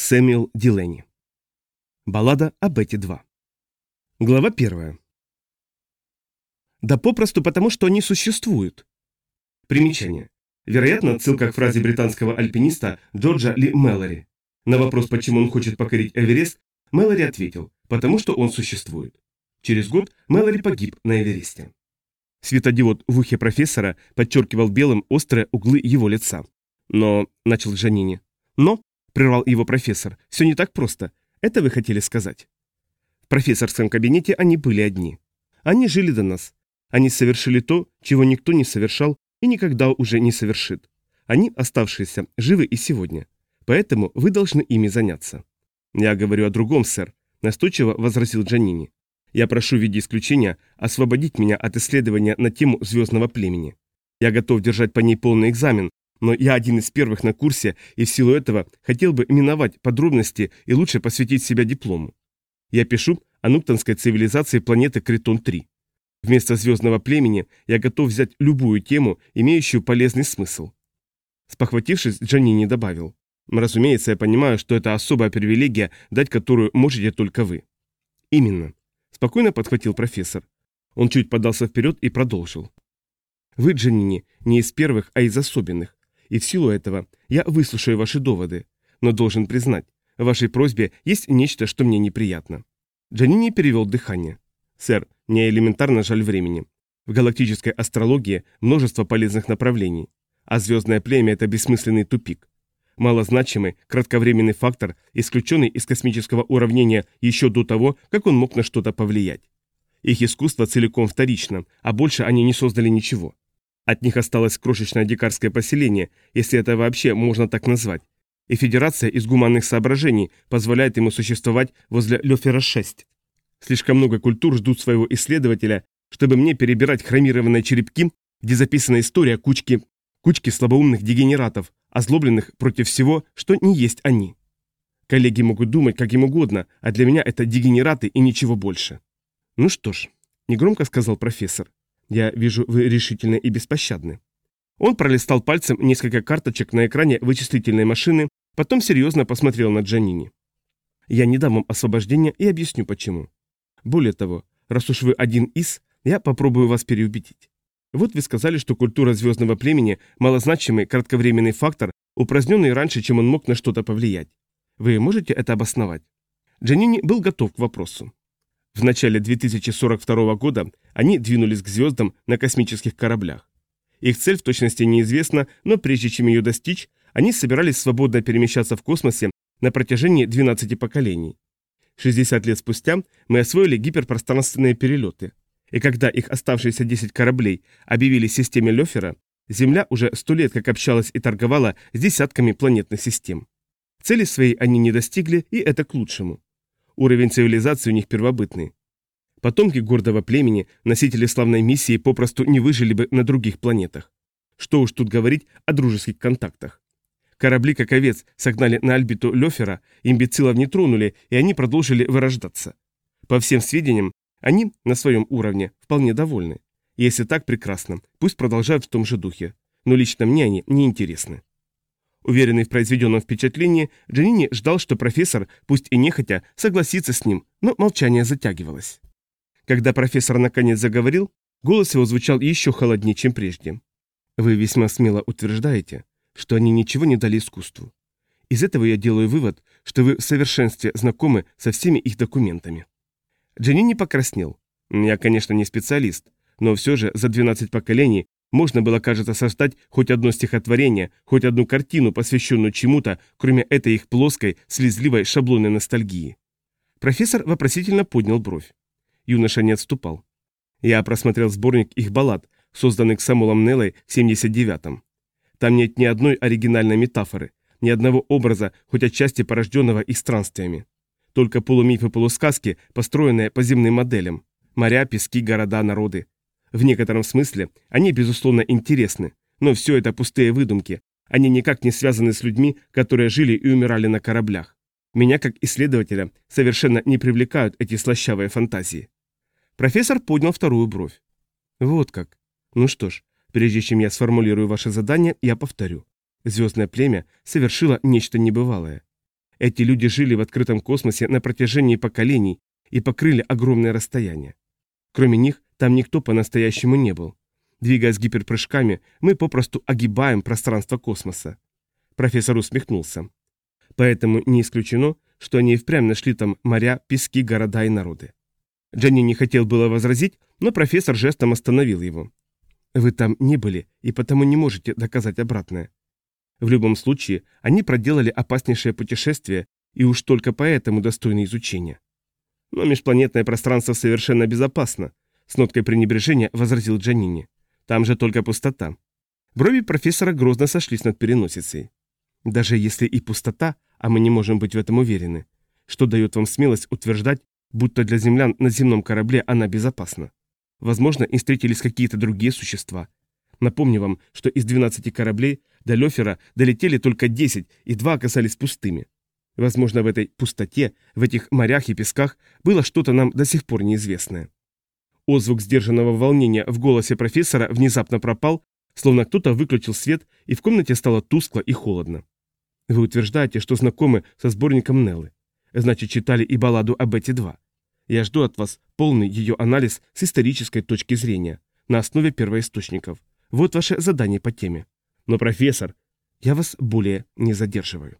Сэмюэл Дилени. Баллада о Бетти-2. Глава первая. Да попросту потому, что они существуют. Примечание. Вероятно, отсылка к фразе британского альпиниста Джорджа Ли Мэллори. На вопрос, почему он хочет покорить Эверест, Мэллори ответил, потому что он существует. Через год Мэллори погиб на Эвересте. Светодиод в ухе профессора подчеркивал белым острые углы его лица. Но, начал Джанини. Но, прервал его профессор, все не так просто. Это вы хотели сказать? В профессорском кабинете они были одни. Они жили до нас. Они совершили то, чего никто не совершал и никогда уже не совершит. Они, оставшиеся, живы и сегодня. Поэтому вы должны ими заняться. Я говорю о другом, сэр, настойчиво возразил Джанини. Я прошу в виде исключения освободить меня от исследования на тему звездного племени. Я готов держать по ней полный экзамен, но я один из первых на курсе и в силу этого хотел бы миновать подробности и лучше посвятить себя диплому. Я пишу о нуктонской цивилизации планеты Критон-3. Вместо звездного племени я готов взять любую тему, имеющую полезный смысл. Спохватившись, Джанини добавил. Разумеется, я понимаю, что это особая привилегия, дать которую можете только вы. Именно. Спокойно подхватил профессор. Он чуть подался вперед и продолжил. Вы, Джанини, не из первых, а из особенных. И в силу этого я выслушаю ваши доводы. Но должен признать, в вашей просьбе есть нечто, что мне неприятно. Джанини перевел дыхание. Сэр, мне элементарно жаль времени. В галактической астрологии множество полезных направлений. А звездное племя – это бессмысленный тупик. Малозначимый, кратковременный фактор, исключенный из космического уравнения еще до того, как он мог на что-то повлиять. Их искусство целиком вторично, а больше они не создали ничего. От них осталось крошечное дикарское поселение, если это вообще можно так назвать. И Федерация из гуманных соображений позволяет ему существовать возле Лёфера-6. Слишком много культур ждут своего исследователя, чтобы мне перебирать хромированные черепки, где записана история кучки, кучки слабоумных дегенератов, озлобленных против всего, что не есть они. Коллеги могут думать как им угодно, а для меня это дегенераты и ничего больше. Ну что ж, негромко сказал профессор. Я вижу, вы решительны и беспощадны. Он пролистал пальцем несколько карточек на экране вычислительной машины, потом серьезно посмотрел на Джанини. Я не дам вам освобождения и объясню почему. Более того, раз уж вы один из, я попробую вас переубедить. Вот вы сказали, что культура звездного племени – малозначимый кратковременный фактор, упраздненный раньше, чем он мог на что-то повлиять. Вы можете это обосновать? Джанини был готов к вопросу. В начале 2042 года они двинулись к звездам на космических кораблях. Их цель в точности неизвестна, но прежде чем ее достичь, они собирались свободно перемещаться в космосе на протяжении 12 поколений. 60 лет спустя мы освоили гиперпространственные перелеты. И когда их оставшиеся 10 кораблей объявили системе Лёфера, Земля уже сто лет как общалась и торговала с десятками планетных систем. Цели своей они не достигли, и это к лучшему. Уровень цивилизации у них первобытный. Потомки гордого племени, носители славной миссии, попросту не выжили бы на других планетах. Что уж тут говорить о дружеских контактах. Корабли, как овец, согнали на орбиту Лёфера, имбецилов не тронули, и они продолжили вырождаться. По всем сведениям, они на своем уровне вполне довольны. Если так прекрасно, пусть продолжают в том же духе. Но лично мне они не интересны. Уверенный в произведенном впечатлении, Джанини ждал, что профессор, пусть и нехотя, согласится с ним, но молчание затягивалось. Когда профессор наконец заговорил, голос его звучал еще холоднее, чем прежде. «Вы весьма смело утверждаете, что они ничего не дали искусству. Из этого я делаю вывод, что вы в совершенстве знакомы со всеми их документами». Джанини покраснел. «Я, конечно, не специалист, но все же за 12 поколений можно было, кажется, создать хоть одно стихотворение, хоть одну картину, посвященную чему-то, кроме этой их плоской, слезливой шаблонной ностальгии». Профессор вопросительно поднял бровь. Юноша не отступал. Я просмотрел сборник их баллад, созданный Самулом Неллой в 79-м. Там нет ни одной оригинальной метафоры, ни одного образа, хоть отчасти порожденного их странствиями. Только полумифы полусказки, построенные по земным моделям. Моря, пески, города, народы. В некотором смысле они, безусловно, интересны, но все это пустые выдумки. Они никак не связаны с людьми, которые жили и умирали на кораблях. Меня, как исследователя, совершенно не привлекают эти слащавые фантазии. Профессор поднял вторую бровь. Вот как. Ну что ж, прежде чем я сформулирую ваше задание, я повторю. Звездное племя совершило нечто небывалое. Эти люди жили в открытом космосе на протяжении поколений и покрыли огромное расстояние. Кроме них, там никто по-настоящему не был. Двигаясь гиперпрыжками, мы попросту огибаем пространство космоса. Профессор усмехнулся. Поэтому не исключено, что они и впрямь нашли там моря, пески, города и народы. Дженни не хотел было возразить, но профессор жестом остановил его. «Вы там не были, и потому не можете доказать обратное. В любом случае, они проделали опаснейшее путешествие, и уж только поэтому достойны изучения. Но межпланетное пространство совершенно безопасно, с ноткой пренебрежения возразил Джанини. Там же только пустота. Брови профессора грозно сошлись над переносицей. Даже если и пустота, а мы не можем быть в этом уверены, что дает вам смелость утверждать, будто для землян на земном корабле она безопасна. Возможно, и встретились какие-то другие существа. Напомню вам, что из 12 кораблей до Лёфера долетели только 10, и два оказались пустыми. Возможно, в этой пустоте, в этих морях и песках было что-то нам до сих пор неизвестное. Озвук сдержанного волнения в голосе профессора внезапно пропал, словно кто-то выключил свет, и в комнате стало тускло и холодно. Вы утверждаете, что знакомы со сборником Неллы. Значит, читали и балладу об эти два. Я жду от вас полный ее анализ с исторической точки зрения, на основе первоисточников. Вот ваше задание по теме. Но, профессор, я вас более не задерживаю.